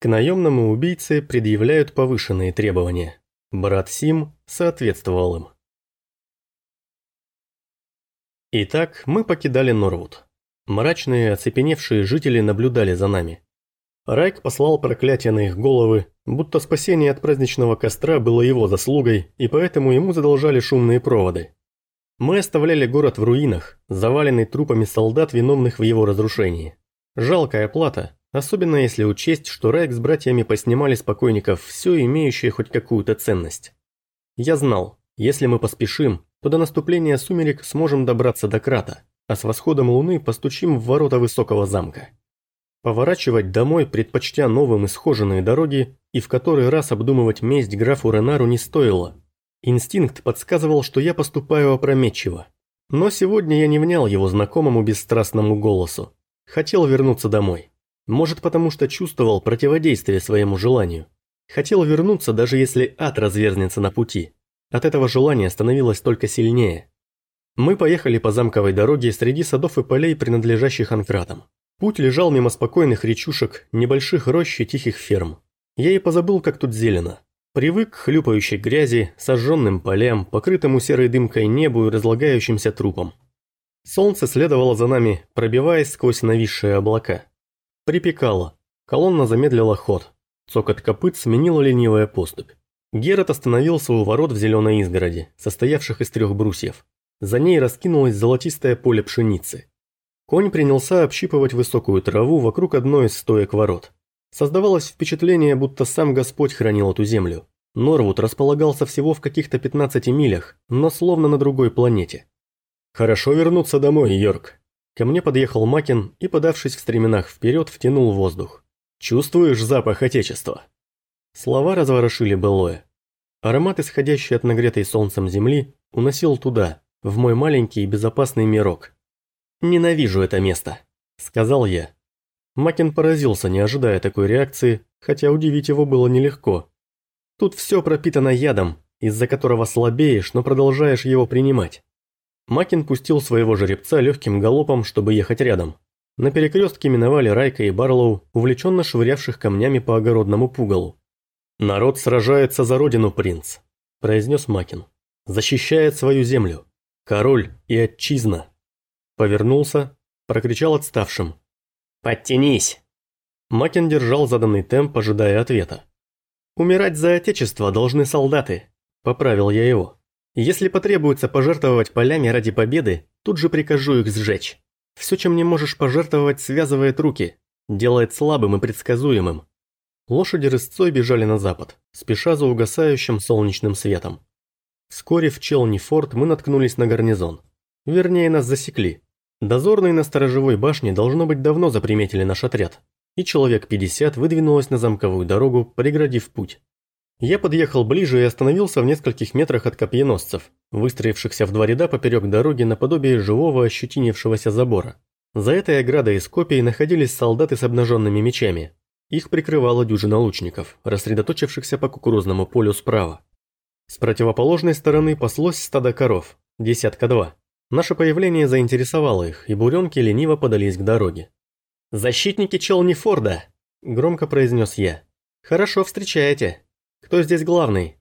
К наемному убийце предъявляют повышенные требования. Брат Сим соответствовал им. Итак, мы покидали Норвуд. Мрачные, оцепеневшие жители наблюдали за нами. Райк послал проклятие на их головы, будто спасение от праздничного костра было его заслугой, и поэтому ему задолжали шумные проводы. Мы оставляли город в руинах, заваленный трупами солдат, виновных в его разрушении. Жалкая плата, особенно если учесть, что Райк с братьями поснимали с покойников все имеющее хоть какую-то ценность. Я знал, если мы поспешим, то до наступления сумерек сможем добраться до Крата, а с восходом луны постучим в ворота высокого замка. Поворачивать домой, предпочтя новым исхоженные дороги, и в который раз обдумывать месть графу Ренару не стоило. Инстинкт подсказывал, что я поступаю опрометчиво. Но сегодня я не внял его знакомому бесстрастному голосу. Хотел вернуться домой. Может потому, что чувствовал противодействие своему желанию. Хотел вернуться, даже если ад разверзнется на пути. От этого желания становилось только сильнее. Мы поехали по замковой дороге среди садов и полей, принадлежащих анкратам. Путь лежал мимо спокойных речушек, небольших рощ и тихих ферм. Я и позабыл, как тут зелено. Привык к хлюпающей грязи, сожженным полям, покрытому серой дымкой небу и разлагающимся трупам. Солнце следовало за нами, пробиваясь сквозь нависшие облака. Припекало. Колонна замедлила ход. Цокот копыт сменила ленивая поступь. Герат остановился у ворот в зеленой изгороди, состоявших из трех брусьев. За ней раскинулось золотистое поле пшеницы. Конь принялся общипывать высокую траву вокруг одной из стоек ворот. Создавалось впечатление, будто сам Господь хранил эту землю. Норвуд располагался всего в каких-то 15 милях, но словно на другой планете. «Хорошо вернуться домой, Йорк». Ко мне подъехал Макин и, подавшись в стременах вперед, втянул воздух. «Чувствуешь запах Отечества?» Слова разворошили былое. Аромат, исходящий от нагретой солнцем земли, уносил туда, в мой маленький и безопасный мирок. «Ненавижу это место», – сказал я. Макин поразился, не ожидая такой реакции, хотя удивить его было нелегко. Тут все пропитано ядом, из-за которого слабеешь, но продолжаешь его принимать. Макин пустил своего жеребца легким галопом, чтобы ехать рядом. На перекрестке миновали Райка и Барлоу, увлеченно швырявших камнями по огородному пугалу. «Народ сражается за родину, принц», – произнес Макин. «Защищает свою землю. Король и отчизна». Повернулся, прокричал отставшим. «Подтянись!» Макин держал заданный темп, ожидая ответа. «Умирать за отечество должны солдаты», – поправил я его. «Если потребуется пожертвовать полями ради победы, тут же прикажу их сжечь. Все, чем не можешь пожертвовать, связывает руки, делает слабым и предсказуемым. Лошади рысцой бежали на запад, спеша за угасающим солнечным светом. Вскоре в Челни-форт мы наткнулись на гарнизон. Вернее, нас засекли. Дозорные на сторожевой башне должно быть давно заприметили наш отряд, и человек 50 выдвинулось на замковую дорогу, преградив путь. Я подъехал ближе и остановился в нескольких метрах от копьеносцев, выстроившихся в два ряда поперек дороги наподобие живого ощетинившегося забора. За этой оградой из копий находились солдаты с обнаженными мечами, их прикрывала дюжина лучников, рассредоточившихся по кукурузному полю справа. С противоположной стороны паслось стадо коров, десятка два. Наше появление заинтересовало их, и буренки лениво подались к дороге. «Защитники Челнифорда!» – громко произнес я. «Хорошо встречаете. Кто здесь главный?»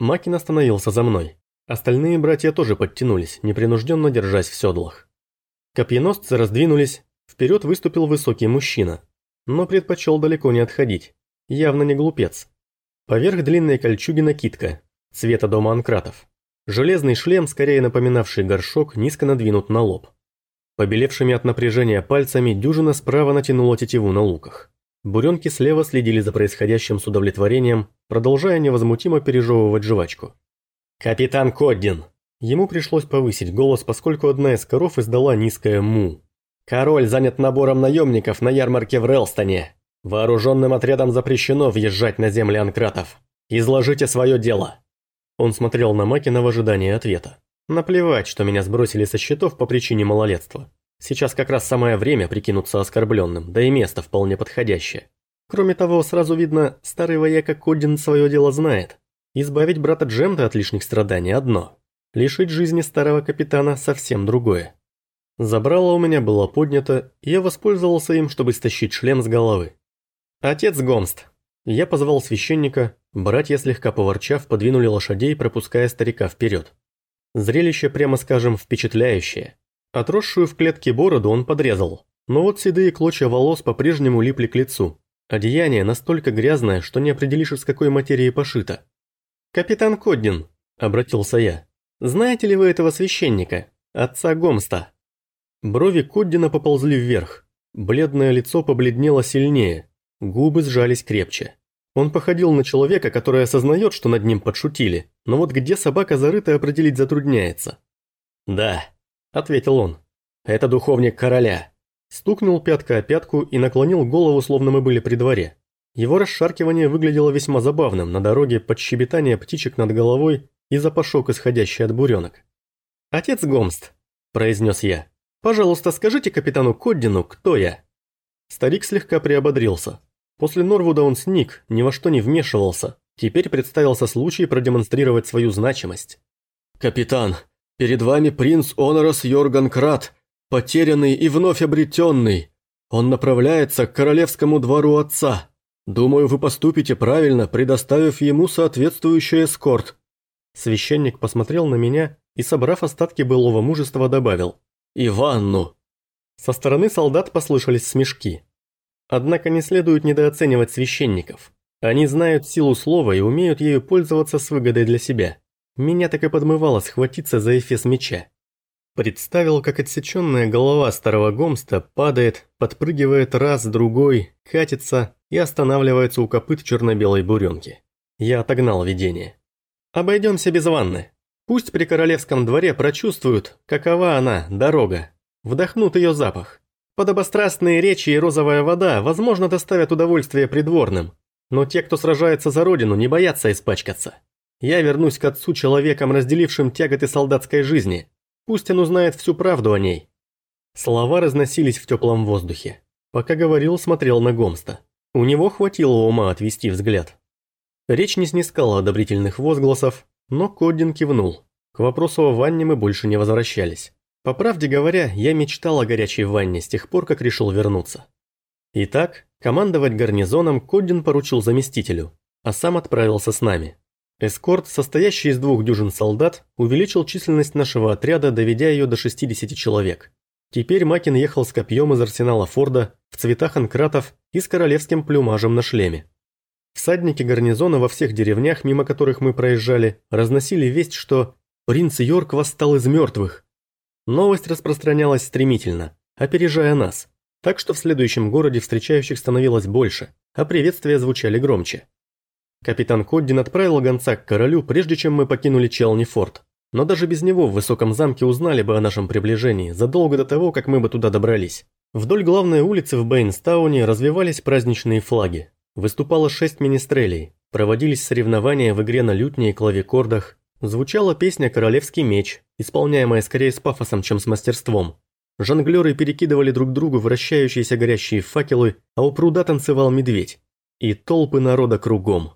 Макин остановился за мной. Остальные братья тоже подтянулись, непринужденно держась в седлах. Копьеносцы раздвинулись, вперед выступил высокий мужчина, но предпочел далеко не отходить. Явно не глупец. Поверх длинной кольчуги накидка, цвета дома анкратов. Железный шлем, скорее напоминавший горшок, низко надвинут на лоб. Побелевшими от напряжения пальцами дюжина справа натянула тетиву на луках. Буренки слева следили за происходящим с удовлетворением, продолжая невозмутимо пережевывать жвачку. «Капитан Коддин!» Ему пришлось повысить голос, поскольку одна из коров издала низкое «му». Король занят набором наемников на ярмарке в Релстоне. Вооруженным отрядам запрещено въезжать на земли анкратов. Изложите свое дело». Он смотрел на Макина в ожидании ответа. Наплевать, что меня сбросили со счетов по причине малолетства. Сейчас как раз самое время прикинуться оскорбленным, да и место вполне подходящее. Кроме того, сразу видно, старый вояка Кодин свое дело знает. Избавить брата Джемда от лишних страданий одно. Лишить жизни старого капитана совсем другое. Забрало у меня было поднято, и я воспользовался им, чтобы стащить шлем с головы. «Отец Гомст», Я позвал священника, братья слегка поворчав подвинули лошадей, пропуская старика вперед. Зрелище, прямо скажем, впечатляющее. Отросшую в клетке бороду он подрезал, но вот седые клочья волос по-прежнему липли к лицу. Одеяние настолько грязное, что не определишь, из какой материи пошито. «Капитан Коддин», – обратился я, – «знаете ли вы этого священника, отца Гомста?» Брови Коддина поползли вверх, бледное лицо побледнело сильнее, губы сжались крепче. Он походил на человека, который осознает, что над ним подшутили, но вот где собака зарыта определить затрудняется. «Да», – ответил он, – «это духовник короля». Стукнул пятка о пятку и наклонил голову, словно мы были при дворе. Его расшаркивание выглядело весьма забавным на дороге под щебетание птичек над головой и запашок, исходящий от буренок. «Отец Гомст», – произнес я, – «пожалуйста, скажите капитану Коддину, кто я». Старик слегка приободрился. После Норвуда он сник, ни во что не вмешивался. Теперь представился случай продемонстрировать свою значимость. «Капитан, перед вами принц Онорос Йорган Крат», потерянный и вновь обретенный. Он направляется к королевскому двору отца. Думаю, вы поступите правильно, предоставив ему соответствующий эскорт». Священник посмотрел на меня и, собрав остатки былого мужества, добавил «И ванну». Со стороны солдат послышались смешки. Однако не следует недооценивать священников. Они знают силу слова и умеют ею пользоваться с выгодой для себя. Меня так и подмывало схватиться за эфес меча. Представил, как отсеченная голова старого Гомста падает, подпрыгивает раз, другой, катится и останавливается у копыт черно-белой буренки. Я отогнал видение. Обойдемся без ванны. Пусть при королевском дворе прочувствуют, какова она, дорога. Вдохнут ее запах. Подобострастные речи и розовая вода, возможно, доставят удовольствие придворным. Но те, кто сражается за родину, не боятся испачкаться. Я вернусь к отцу человеком, разделившим тяготы солдатской жизни, Пусть он узнает всю правду о ней. Слова разносились в теплом воздухе. Пока говорил, смотрел на Гомста. У него хватило ума отвести взгляд. Речь не снискала одобрительных возгласов, но Коддин кивнул. К вопросу о ванне мы больше не возвращались. По правде говоря, я мечтал о горячей ванне с тех пор, как решил вернуться. Итак, командовать гарнизоном Коддин поручил заместителю, а сам отправился с нами. Эскорт, состоящий из двух дюжин солдат, увеличил численность нашего отряда, доведя ее до 60 человек. Теперь Макин ехал с копьем из арсенала Форда, в цветах анкратов и с королевским плюмажем на шлеме. Всадники гарнизона во всех деревнях, мимо которых мы проезжали, разносили весть, что «принц Йорк восстал из мертвых». Новость распространялась стремительно, опережая нас, так что в следующем городе встречающих становилось больше, а приветствия звучали громче. Капитан Коддин отправил гонца к королю, прежде чем мы покинули Челни-форт. Но даже без него в высоком замке узнали бы о нашем приближении, задолго до того, как мы бы туда добрались. Вдоль главной улицы в Бэйнстауне развивались праздничные флаги. Выступало шесть министрелей, проводились соревнования в игре на лютне и клавикордах, звучала песня «Королевский меч», исполняемая скорее с пафосом, чем с мастерством. Жонглеры перекидывали друг другу вращающиеся горящие факелы, а у пруда танцевал медведь. И толпы народа кругом.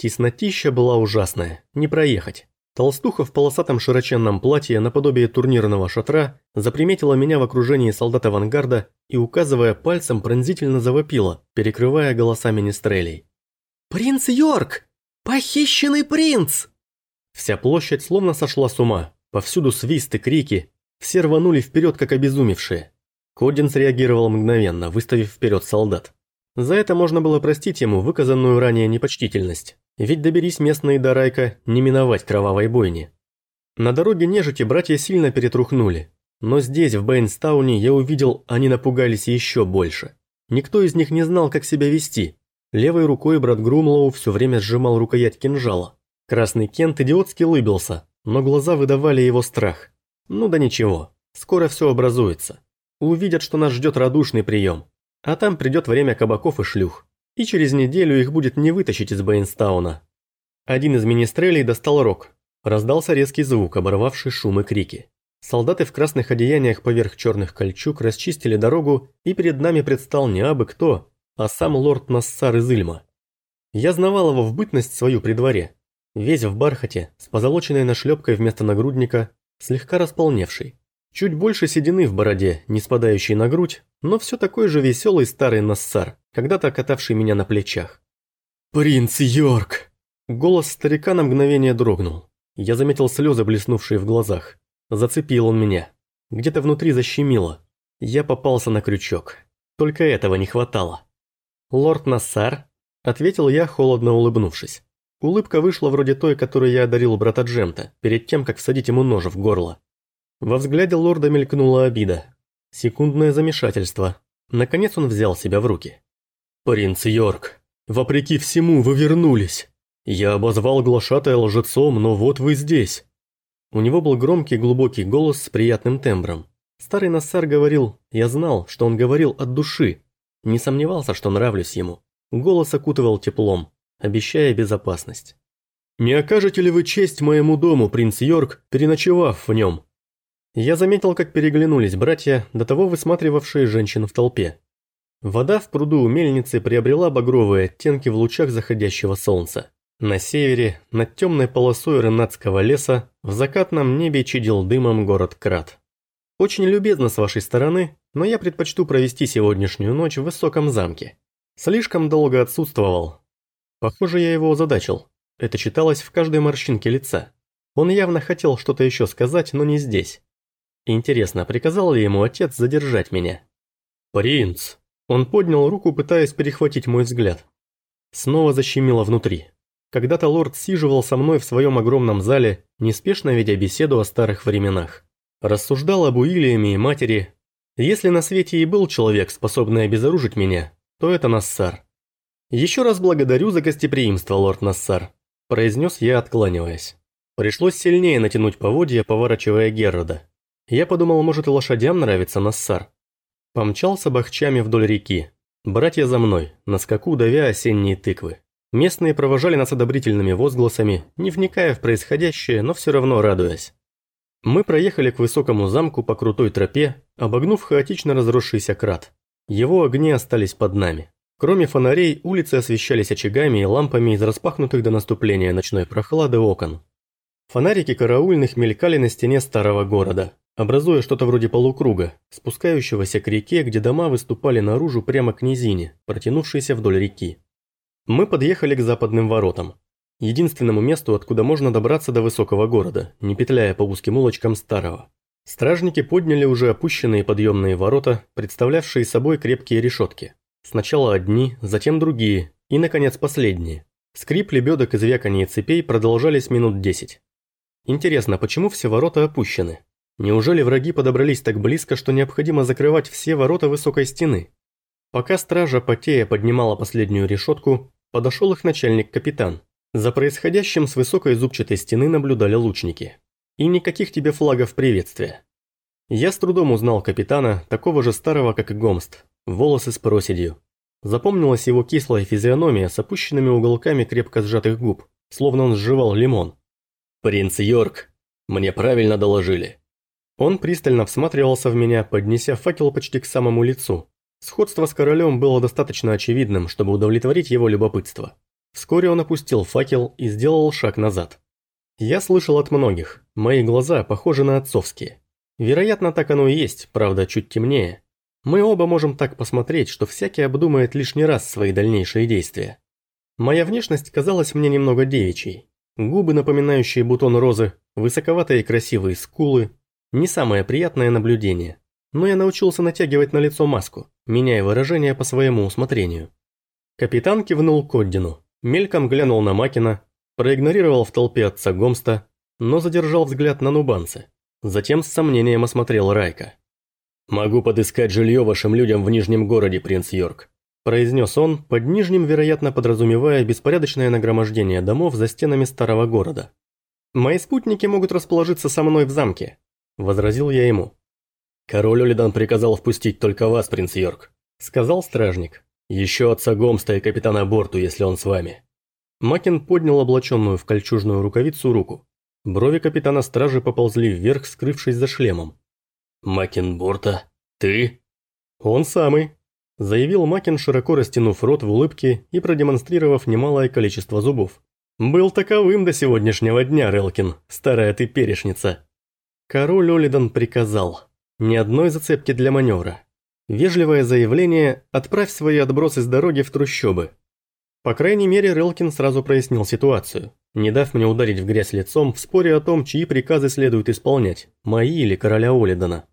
Теснотища была ужасная, не проехать. Толстуха в полосатом широченном платье наподобие турнирного шатра заприметила меня в окружении солдат авангарда и, указывая пальцем, пронзительно завопила, перекрывая голоса министрелей. «Принц Йорк! Похищенный принц!» Вся площадь словно сошла с ума, повсюду свисты, крики, все рванули вперед, как обезумевшие. Кодин среагировал мгновенно, выставив вперед солдат. За это можно было простить ему выказанную ранее непочтительность. Ведь доберись местные до Райка, не миновать кровавой бойни. На дороге нежити братья сильно перетрухнули. Но здесь, в Бэйнстауне, я увидел, они напугались еще больше. Никто из них не знал, как себя вести. Левой рукой брат Грумлоу все время сжимал рукоять кинжала. Красный Кент идиотски улыбился, но глаза выдавали его страх. Ну да ничего, скоро все образуется. Увидят, что нас ждет радушный прием. А там придет время кабаков и шлюх и через неделю их будет не вытащить из Бэйнстауна. Один из министрелей достал рог. Раздался резкий звук, оборвавший шум и крики. Солдаты в красных одеяниях поверх черных кольчуг расчистили дорогу, и перед нами предстал не абы кто, а сам лорд Нассар из Ильма. Я знавал его в бытность свою при дворе. Весь в бархате, с позолоченной нашлепкой вместо нагрудника, слегка располневший. Чуть больше седины в бороде, не спадающей на грудь, но все такой же веселый старый Нассар, когда-то катавший меня на плечах. «Принц Йорк!» Голос старика на мгновение дрогнул. Я заметил слезы, блеснувшие в глазах. Зацепил он меня. Где-то внутри защемило. Я попался на крючок. Только этого не хватало. «Лорд Нассар?» – ответил я, холодно улыбнувшись. Улыбка вышла вроде той, которую я одарил брата Джемта, перед тем, как всадить ему нож в горло. Во взгляде лорда мелькнула обида. Секундное замешательство. Наконец он взял себя в руки. «Принц Йорк, вопреки всему вы вернулись. Я обозвал глашатая лжецом, но вот вы здесь». У него был громкий глубокий голос с приятным тембром. Старый Нассар говорил, я знал, что он говорил от души. Не сомневался, что нравлюсь ему. Голос окутывал теплом, обещая безопасность. «Не окажете ли вы честь моему дому, принц Йорк, переночевав в нем?» Я заметил, как переглянулись братья, до того высматривавшие женщин в толпе. Вода в пруду у мельницы приобрела багровые оттенки в лучах заходящего солнца. На севере, над темной полосой ренатского леса, в закатном небе чадил дымом город Крат. Очень любезно с вашей стороны, но я предпочту провести сегодняшнюю ночь в высоком замке. Слишком долго отсутствовал. Похоже, я его озадачил. Это читалось в каждой морщинке лица. Он явно хотел что-то еще сказать, но не здесь. Интересно, приказал ли ему отец задержать меня? «Принц!» Он поднял руку, пытаясь перехватить мой взгляд. Снова защемило внутри. Когда-то лорд сиживал со мной в своем огромном зале, неспешно ведя беседу о старых временах. Рассуждал об Уильяме и матери. Если на свете и был человек, способный обезоружить меня, то это Нассар. «Еще раз благодарю за гостеприимство, лорд Нассар», – произнес я, откланиваясь. Пришлось сильнее натянуть поводья, поворачивая Геррода. Я подумал, может и лошадям нравится Нассар. Помчался бахчами вдоль реки. Братья за мной, на скаку давя осенние тыквы. Местные провожали нас одобрительными возгласами, не вникая в происходящее, но все равно радуясь. Мы проехали к высокому замку по крутой тропе, обогнув хаотично разросшийся крат. Его огни остались под нами. Кроме фонарей, улицы освещались очагами и лампами из распахнутых до наступления ночной прохлады окон. Фонарики караульных мелькали на стене старого города, образуя что-то вроде полукруга, спускающегося к реке, где дома выступали наружу прямо к низине, протянувшейся вдоль реки. Мы подъехали к западным воротам, единственному месту, откуда можно добраться до высокого города, не петляя по узким улочкам старого. Стражники подняли уже опущенные подъемные ворота, представлявшие собой крепкие решетки. Сначала одни, затем другие, и, наконец, последние. Скрип лебедок и звяканье цепей продолжались минут десять. Интересно, почему все ворота опущены? Неужели враги подобрались так близко, что необходимо закрывать все ворота высокой стены? Пока стража потея поднимала последнюю решетку, подошел их начальник-капитан. За происходящим с высокой зубчатой стены наблюдали лучники. И никаких тебе флагов приветствия. Я с трудом узнал капитана, такого же старого, как и Гомст, волосы с проседью. Запомнилась его кислая физиономия с опущенными уголками крепко сжатых губ, словно он сживал лимон. «Принц Йорк, мне правильно доложили. Он пристально всматривался в меня, поднеся факел почти к самому лицу. Сходство с королем было достаточно очевидным, чтобы удовлетворить его любопытство. Вскоре он опустил факел и сделал шаг назад. Я слышал от многих, мои глаза похожи на отцовские. Вероятно, так оно и есть, правда, чуть темнее. Мы оба можем так посмотреть, что всякий обдумает лишний раз свои дальнейшие действия. Моя внешность казалась мне немного девичьей. Губы, напоминающие бутон розы, высоковатые красивые скулы, не самое приятное наблюдение. Но я научился натягивать на лицо маску, меняя выражение по своему усмотрению. Капитан кивнул Коддину, мельком глянул на Макина, проигнорировал в толпе отца Гомста, но задержал взгляд на нубанцы. Затем с сомнением осмотрел Райка. «Могу подыскать жилье вашим людям в Нижнем городе, принц Йорк», произнес он, под Нижним, вероятно, подразумевая беспорядочное нагромождение домов за стенами старого города. «Мои спутники могут расположиться со мной в замке, возразил я ему. «Король Олидан приказал впустить только вас, принц Йорк», – сказал стражник. «Еще отца Гомста и капитана Борту, если он с вами». Макин поднял облаченную в кольчужную рукавицу руку. Брови капитана стражи поползли вверх, скрывшись за шлемом. «Макин Борта? Ты?» «Он самый», – заявил Макин, широко растянув рот в улыбке и продемонстрировав немалое количество зубов. «Был таковым до сегодняшнего дня, Релкин, старая ты перешница». Король Олидан приказал. Ни одной зацепки для маневра. Вежливое заявление «отправь свои отбросы с дороги в трущобы». По крайней мере, Релкин сразу прояснил ситуацию, не дав мне ударить в грязь лицом в споре о том, чьи приказы следует исполнять, мои или короля Олидона.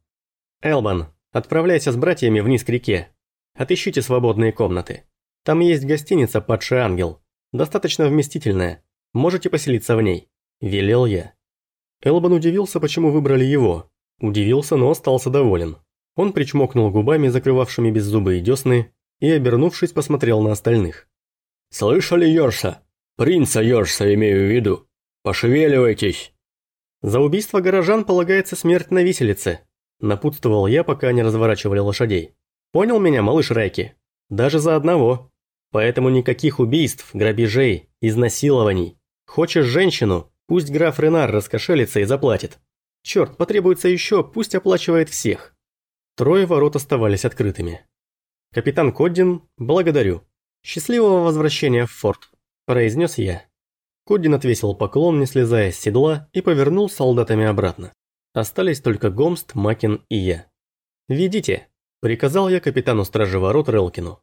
«Элбан, отправляйся с братьями вниз к реке. Отыщите свободные комнаты. Там есть гостиница «Падший ангел». Достаточно вместительная. Можете поселиться в ней», – велел я. Элбан удивился, почему выбрали его. Удивился, но остался доволен. Он причмокнул губами, закрывавшими беззубые десны, и, обернувшись, посмотрел на остальных. «Слышали, Йорса? Принца Йорса имею в виду. Пошевеливайтесь!» «За убийство горожан полагается смерть на виселице», – напутствовал я, пока они разворачивали лошадей. «Понял меня, малыш Райки? Даже за одного. Поэтому никаких убийств, грабежей, изнасилований. Хочешь женщину, пусть граф Ренар раскошелится и заплатит. Черт, потребуется еще, пусть оплачивает всех». Трое ворот оставались открытыми. «Капитан Коддин, благодарю. Счастливого возвращения в форт», – произнес я. Коддин отвесил поклон, не слезая с седла, и повернул солдатами обратно. Остались только Гомст, Макин и я. «Ведите», – приказал я капитану стражи ворот Релкину.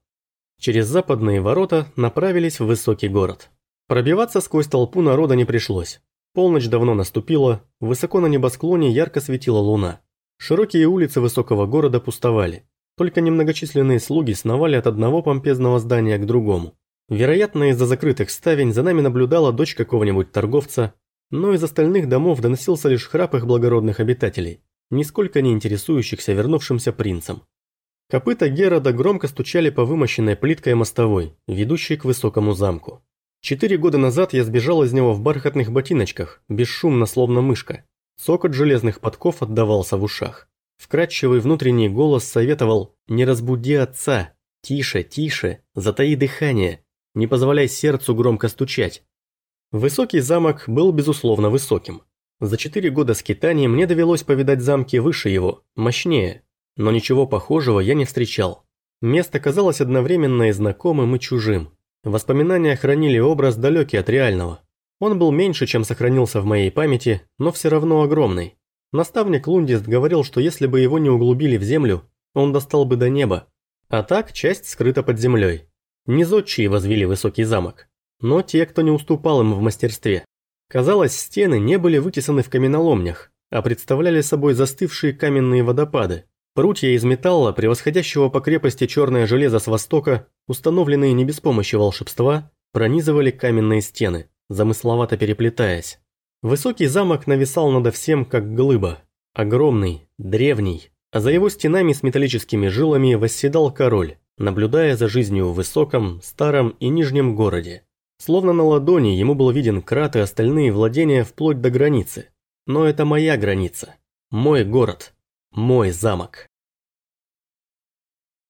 Через западные ворота направились в высокий город. Пробиваться сквозь толпу народа не пришлось. Полночь давно наступила, высоко на небосклоне ярко светила луна. Широкие улицы высокого города пустовали. Только немногочисленные слуги сновали от одного помпезного здания к другому. Вероятно, из-за закрытых ставень за нами наблюдала дочь какого-нибудь торговца, но из остальных домов доносился лишь храп их благородных обитателей, нисколько не интересующихся вернувшимся принцем. Копыта Герода громко стучали по вымощенной плиткой мостовой, ведущей к высокому замку. Четыре года назад я сбежал из него в бархатных ботиночках, бесшумно словно мышка. Цокот железных подков отдавался в ушах. Вкрадчивый внутренний голос советовал «Не разбуди отца! Тише, тише! Затаи дыхание! Не позволяй сердцу громко стучать!» Высокий замок был безусловно высоким. За четыре года скитания мне довелось повидать замки выше его, мощнее, но ничего похожего я не встречал. Место казалось одновременно и знакомым, и чужим. Воспоминания хранили образ далекий от реального. Он был меньше, чем сохранился в моей памяти, но все равно огромный. Наставник Лундист говорил, что если бы его не углубили в землю, он достал бы до неба. А так часть скрыта под землей. Не возвели высокий замок, но те, кто не уступал им в мастерстве. Казалось, стены не были вытесаны в каменоломнях, а представляли собой застывшие каменные водопады. Прутья из металла, превосходящего по крепости черное железо с востока, установленные не без помощи волшебства, пронизывали каменные стены, замысловато переплетаясь. Высокий замок нависал надо всем, как глыба. Огромный, древний, а за его стенами с металлическими жилами восседал король, наблюдая за жизнью в высоком, старом и нижнем городе. Словно на ладони ему был виден крат и остальные владения вплоть до границы. Но это моя граница. Мой город. Мой замок.